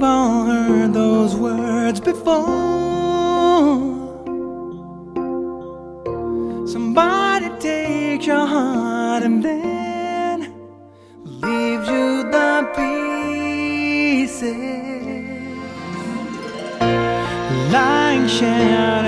we've all heard those words before. Somebody takes your heart and then leaves you the pieces. Lying share.